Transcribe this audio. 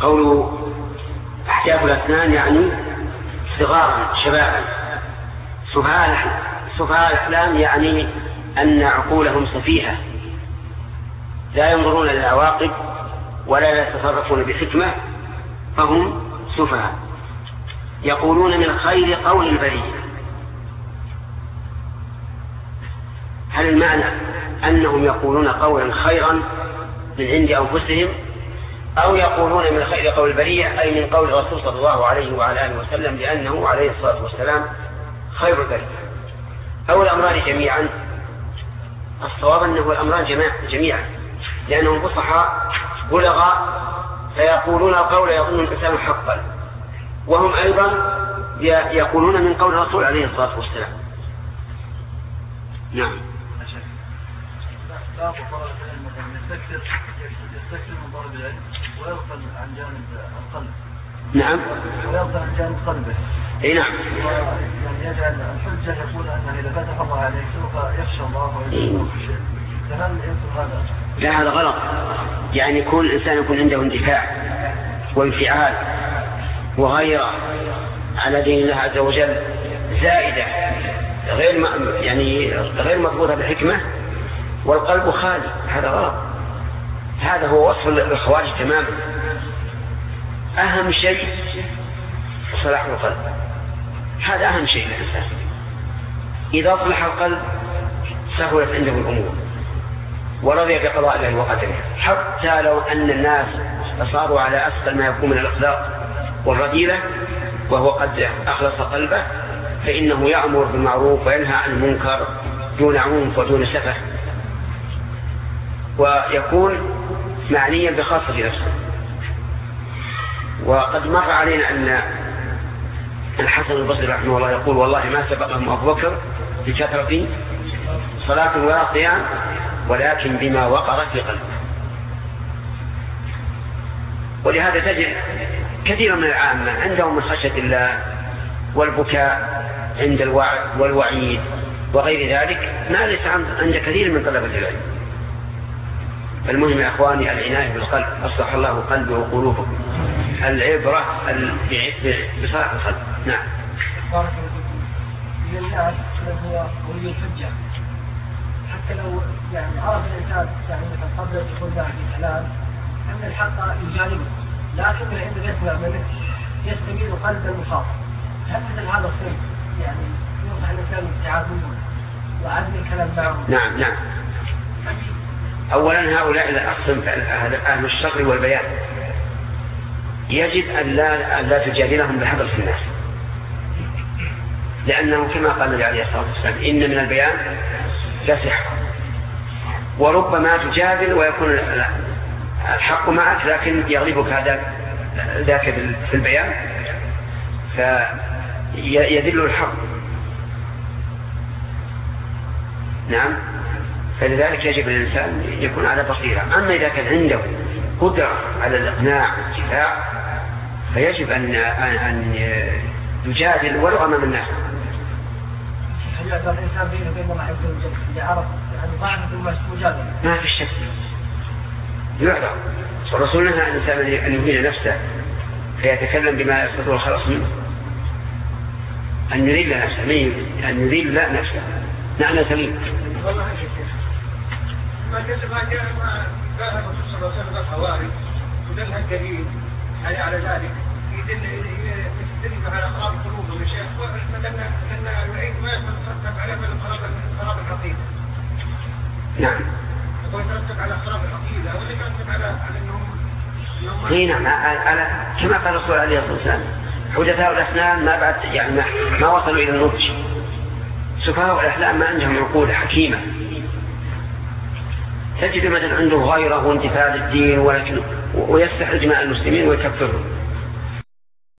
قوله أحداث الأسنان يعني صغارا شبابا. سفهاء الأحلام يعني أن عقولهم سفيهة. لا ينظرون للعواقب ولا يتصرفون بحكمة فهم سفهاء يقولون من خير قول البرية هل المعنى أنهم يقولون قولا خيرا من عند أنفسهم؟ أو يقولون من خير قول البرية أي من قول الرسول صلى الله عليه وعلى آله وسلم لأنه عليه الصلاة والسلام خير البرية. أو الأمران جميعا. الصواب أنه الأمران جميعا. لأنهم فصحاء بلغاء فيقولون القول يظن الإنسان حقا. وهم أيضا يقولون من قول الرسول عليه الصلاة والسلام. نعم. ويغفل عن جانب القلب. نعم. ويغفل عن جانب قلبه. إي نعم. يعني يجعل الحجة يقول أنه إذا فتح الله عليه سوف يخشى الله ويجعل في شيء. فهل هذا؟ لا هذا غلط. يعني يكون الإنسان يكون عنده اندفاع وانفعال وغيرة على دين الله عز وجل زائدة غير يعني غير مضبوطة بحكمة والقلب خالي. هذا غلط. هذا هو وصف للخوارج تماما. أهم شيء صلاح القلب. هذا أهم شيء للإنسان إذا صلح القلب سهلت عنده الأمور. ورضي بقضاء الله وقدره. حتى لو أن الناس صاروا على أسفل ما يكون من الأخلاق والرذيلة وهو قد أخلص قلبه فإنه يأمر بالمعروف وينهى عن المنكر دون عنف ودون سفه. ويكون معنيا بخاصة نفسه. وقد مر علينا أن الحسن البصري رحمه الله يقول والله ما سبقهم أبو بكر بكثرة صلاة ولا قيام ولكن بما وقر في قلبه. ولهذا تجد كثيرا من العامة عندهم من خشية الله والبكاء عند الوعد والوعيد وغير ذلك ما ليس عند كثير من طلبة العلم. المهم يا إخواني العناية بالقلب أصلح الله قلبه وقلوبكم. العبرة بصلاح القلب. نعم. للناس هو ولي الحجه حتى لو يعني عرف الانسان يعني مثلا قبل الدخول معه في كلام ان الحق يجانبه لكن عندما يسمع منه يستميل قلب المخاطب هل مثل هذا الصنف يعني ينصح الانسان بالتعامل وعدم الكلام معه نعم نعم. أولا هؤلاء الأقسم أهل الشر والبيان يجب أن لا, أن لا تجادلهم بحضرة الناس. لأنه كما قال النبي عليه الصلاة والسلام إن من البيان سحر وربما تجادل ويكون الحق معك لكن يغلبك هذا ذاك في البيان فيذل الحق. نعم. فلذلك يجب الإنسان يكون على بصيرة أما إذا كان عنده قدرة على الإقناع والدفاع فيجب أن أن يجادل ولو أمام الناس. الإنسان بينه وبين الله عز وجل إذا عرف يعني ضعف المجادلة. ما في شك. يعذر. الرسول نهى الإنسان أن يهين نفسه فيتكلم بما يستطيع الخلاص منه. أن يذل نفسه أن يذل نفسه. نعم سليم. ما جاء ما قال الرسول صلى الله عليه وسلم ودلها الدليل على ذلك يدل على الوعيد ما يترتب على خراب العقيده. نعم. هو يترتب على خراب العقيده ولا يترتب على على انهم اي نعم على كما قال الرسول عليه الصلاة والسلام حدثاء الأسنان ما بعد يعني ما, ما وصلوا إلى النضج سفهاء الاحلام ما عندهم عقول حكيمة تجد مثلا عنده غيره وانتفاع للدين ولكن ويستحل دماء المسلمين ويكفرهم.